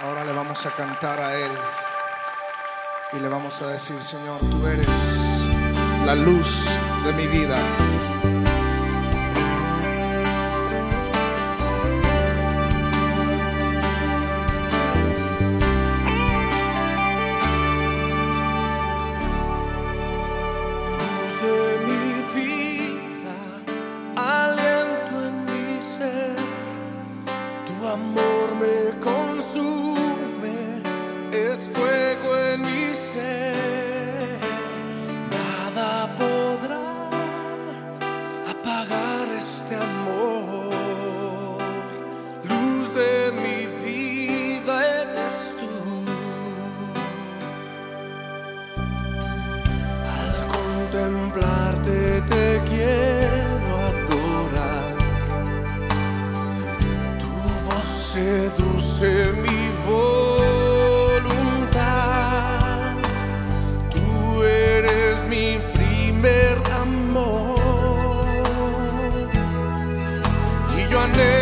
Ahora le vamos a cantar a Él y le vamos a decir, Señor, tú eres la luz de mi vida. amor. quiero adorar. Tu voz seduce mi voluntad. Tú eres mi primer amor. Y yo anhelo.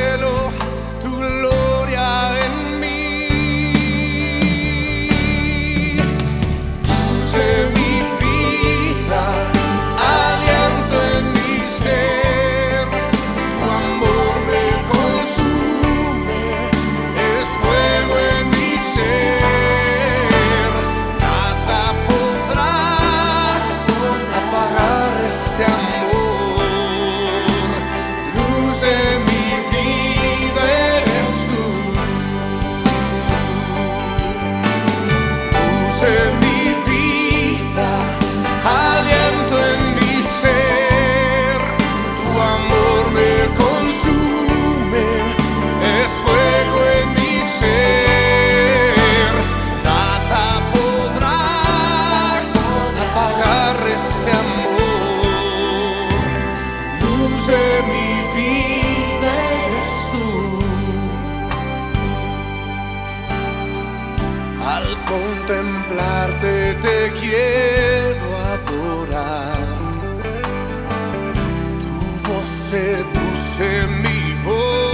Al contemplarte te quiero adorar. Tu voz seduce mi voz.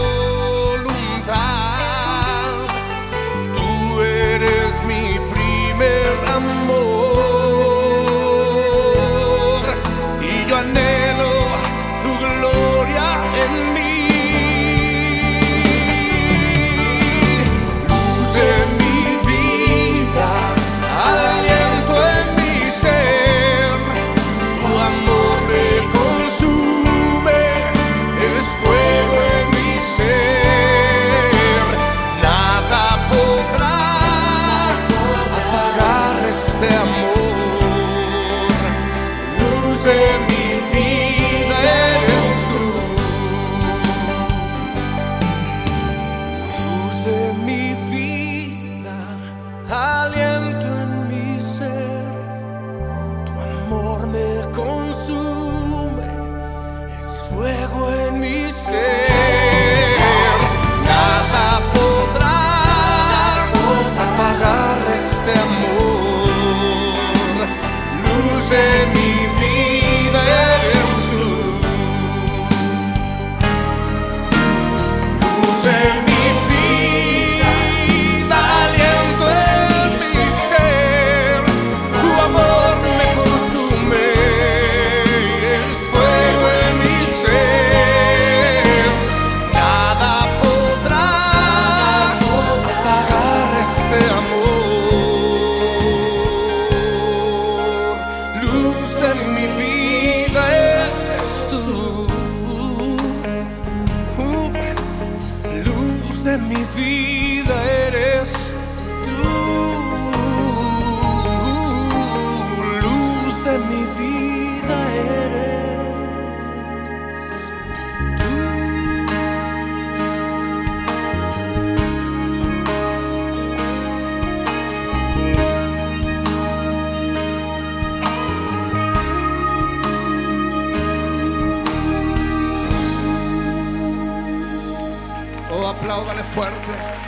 Aliens de mi vida apláudale fuerte.